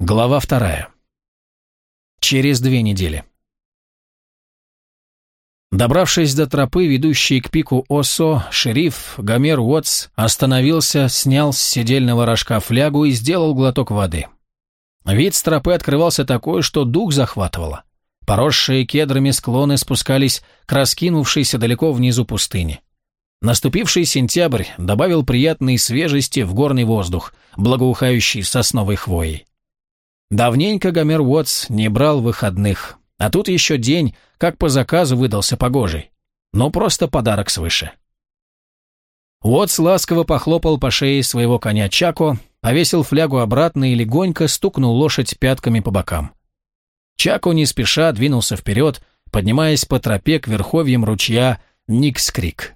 Глава вторая. Через две недели. Добравшись до тропы, ведущей к пику Осо, шериф Гомер Уотс остановился, снял с седельного рожка флягу и сделал глоток воды. Вид с тропы открывался такой, что дух захватывало. Поросшие кедрами склоны спускались к раскинувшейся далеко внизу пустыне. Наступивший сентябрь добавил приятной свежести в горный воздух, благоухающий сосновой хвоей. Давненько Гомер Уотс не брал выходных, а тут еще день, как по заказу выдался погожий. Ну, просто подарок свыше. Уотс ласково похлопал по шее своего коня Чако, повесил флягу обратно и легонько стукнул лошадь пятками по бокам. Чако не спеша двинулся вперед, поднимаясь по тропе к верховьям ручья Никскрик.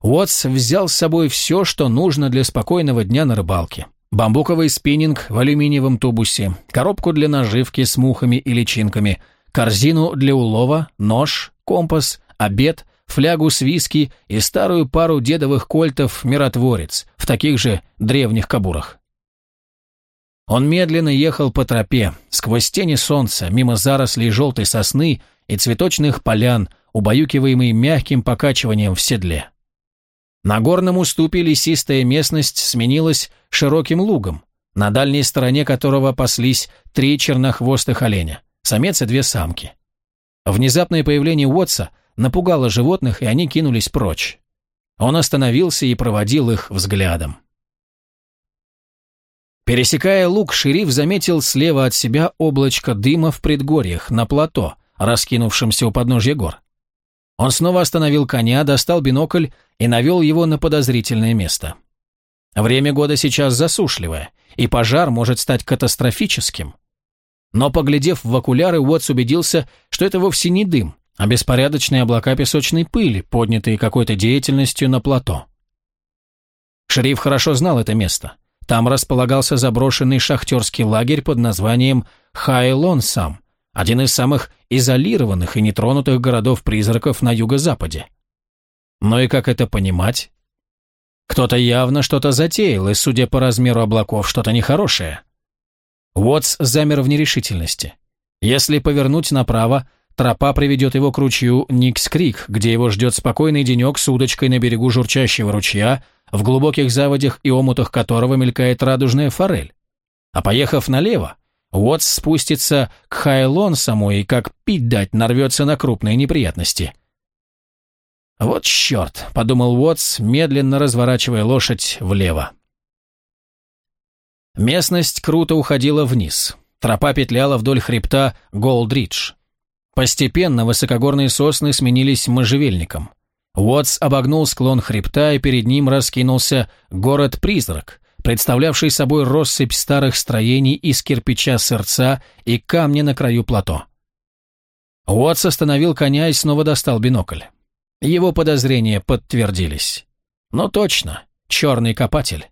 Уотс взял с собой все, что нужно для спокойного дня на рыбалке. Бамбуковый спиннинг в алюминиевом тубусе, коробку для наживки с мухами и личинками, корзину для улова, нож, компас, обед, флягу с виски и старую пару дедовых кольтов «Миротворец» в таких же древних кабурах. Он медленно ехал по тропе, сквозь тени солнца, мимо зарослей желтой сосны и цветочных полян, убаюкиваемый мягким покачиванием в седле. На горном уступе лесистая местность сменилась широким лугом, на дальней стороне которого паслись три чернохвостых оленя, самец и две самки. Внезапное появление Уотса напугало животных, и они кинулись прочь. Он остановился и проводил их взглядом. Пересекая луг, шериф заметил слева от себя облачко дыма в предгорьях, на плато, раскинувшемся у подножья гор. Он снова остановил коня, достал бинокль и навел его на подозрительное место. Время года сейчас засушливое, и пожар может стать катастрофическим. Но, поглядев в окуляры, Уотс убедился, что это вовсе не дым, а беспорядочные облака песочной пыли, поднятые какой-то деятельностью на плато. Шериф хорошо знал это место. Там располагался заброшенный шахтерский лагерь под названием Хайлонсам, один из самых изолированных и нетронутых городов-призраков на юго-западе. Но и как это понимать? Кто-то явно что-то затеял, и, судя по размеру облаков, что-то нехорошее. Уотс замер в нерешительности. Если повернуть направо, тропа приведет его к ручью Никс-Крик, где его ждет спокойный денек с удочкой на берегу журчащего ручья, в глубоких заводях и омутах которого мелькает радужная форель. А поехав налево, Уотс спустится к Хайлонсаму и как пить дать нарвется на крупные неприятности. «Вот черт», — подумал Уотс, медленно разворачивая лошадь влево. Местность круто уходила вниз. Тропа петляла вдоль хребта Голдридж. Постепенно высокогорные сосны сменились можжевельником. Уотс обогнул склон хребта, и перед ним раскинулся город-призрак, представлявший собой россыпь старых строений из кирпича сырца и камня на краю плато. Уотс остановил коня и снова достал бинокль. Его подозрения подтвердились. Но точно, черный копатель.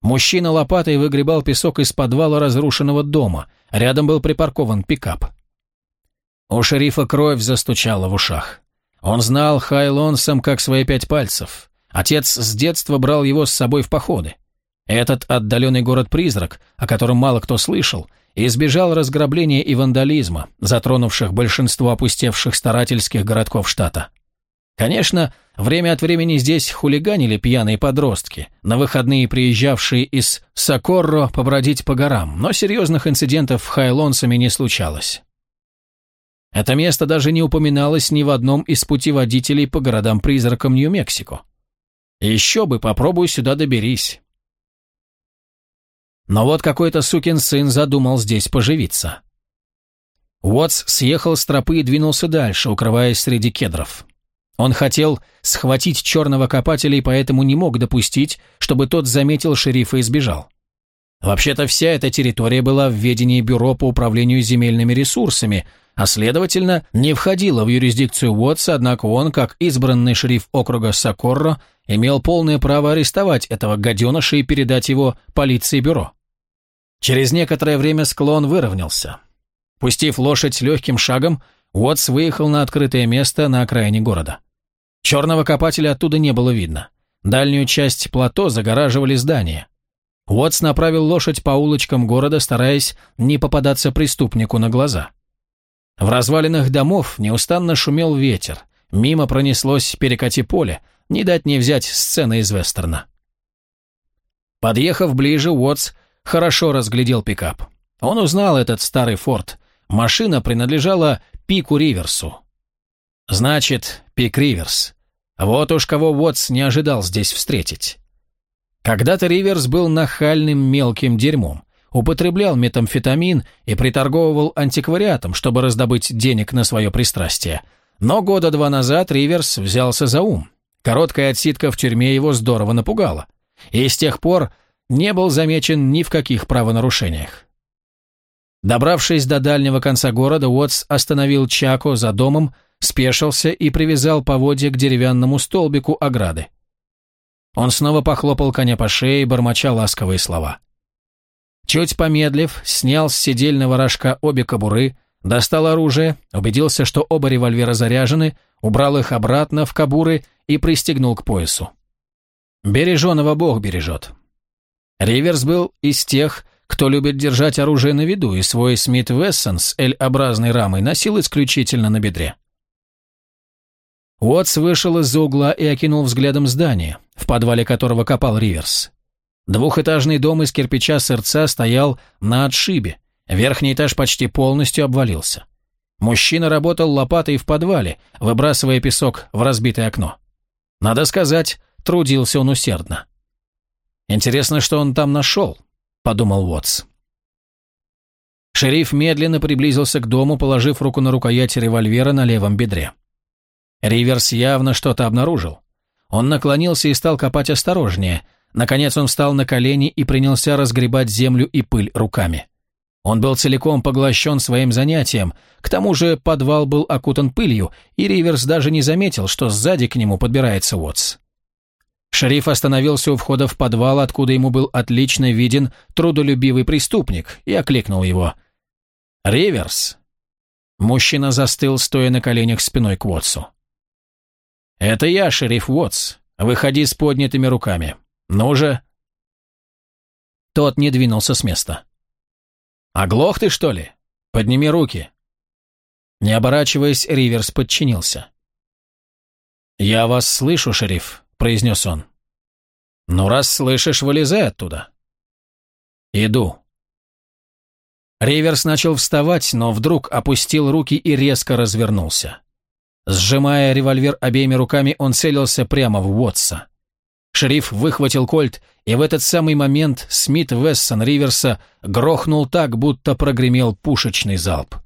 Мужчина лопатой выгребал песок из подвала разрушенного дома, рядом был припаркован пикап. У шерифа кровь застучала в ушах. Он знал Хайлонсом как свои пять пальцев. Отец с детства брал его с собой в походы. Этот отдаленный город-призрак, о котором мало кто слышал, избежал разграбления и вандализма, затронувших большинство опустевших старательских городков штата. Конечно, время от времени здесь хулиганили пьяные подростки, на выходные приезжавшие из Сокорро побродить по горам, но серьезных инцидентов в Хайлонсами не случалось. Это место даже не упоминалось ни в одном из путеводителей по городам-призракам Нью-Мексико. Еще бы, попробуй сюда доберись. Но вот какой-то сукин сын задумал здесь поживиться. Уотс съехал с тропы и двинулся дальше, укрываясь среди кедров. Он хотел схватить черного копателя и поэтому не мог допустить, чтобы тот заметил шерифа и сбежал. Вообще-то вся эта территория была в ведении Бюро по управлению земельными ресурсами, а следовательно, не входила в юрисдикцию Уотса, однако он, как избранный шериф округа Сокорро, имел полное право арестовать этого гаденыша и передать его полиции бюро. Через некоторое время склон выровнялся. Пустив лошадь легким шагом, Уотс выехал на открытое место на окраине города. Черного копателя оттуда не было видно. Дальнюю часть плато загораживали здания. Уотс направил лошадь по улочкам города, стараясь не попадаться преступнику на глаза. В развалинах домов неустанно шумел ветер, мимо пронеслось перекати поле, не дать не взять сцены из вестерна. Подъехав ближе, Уотс хорошо разглядел пикап. Он узнал этот старый форт. Машина принадлежала Пику Риверсу. Значит, Пик Риверс. Вот уж кого Уотс не ожидал здесь встретить. Когда-то Риверс был нахальным мелким дерьмом, употреблял метамфетамин и приторговывал антиквариатом, чтобы раздобыть денег на свое пристрастие. Но года два назад Риверс взялся за ум. Короткая отсидка в тюрьме его здорово напугала. И с тех пор не был замечен ни в каких правонарушениях. Добравшись до дальнего конца города, Уотс остановил Чако за домом, спешился и привязал поводья к деревянному столбику ограды. Он снова похлопал коня по шее, бормоча ласковые слова. Чуть помедлив, снял с седельного рожка обе кобуры, достал оружие, убедился, что оба револьвера заряжены, убрал их обратно в кобуры и пристегнул к поясу. Береженого Бог бережет. Риверс был из тех, кто любит держать оружие на виду, и свой Смит Вессон с L-образной рамой носил исключительно на бедре. Уотс вышел из-за угла и окинул взглядом здание, в подвале которого копал Риверс. Двухэтажный дом из кирпича сырца стоял на отшибе, верхний этаж почти полностью обвалился. Мужчина работал лопатой в подвале, выбрасывая песок в разбитое окно. Надо сказать, трудился он усердно. «Интересно, что он там нашел», — подумал Уотс. Шериф медленно приблизился к дому, положив руку на рукоять револьвера на левом бедре. Риверс явно что-то обнаружил. Он наклонился и стал копать осторожнее. Наконец он встал на колени и принялся разгребать землю и пыль руками. Он был целиком поглощен своим занятием, к тому же подвал был окутан пылью, и Риверс даже не заметил, что сзади к нему подбирается Уотс. Шериф остановился у входа в подвал, откуда ему был отлично виден трудолюбивый преступник, и окликнул его. «Риверс!» Мужчина застыл, стоя на коленях спиной к Уотсу. «Это я, шериф Уотс. Выходи с поднятыми руками. Ну же!» Тот не двинулся с места. «Оглох ты, что ли? Подними руки!» Не оборачиваясь, Риверс подчинился. «Я вас слышу, шериф», — произнес он. «Ну, раз слышишь, вылезай оттуда». «Иду». Риверс начал вставать, но вдруг опустил руки и резко развернулся. Сжимая револьвер обеими руками, он целился прямо в Уотса. Шериф выхватил кольт, и в этот самый момент Смит Вессон Риверса грохнул так, будто прогремел пушечный залп.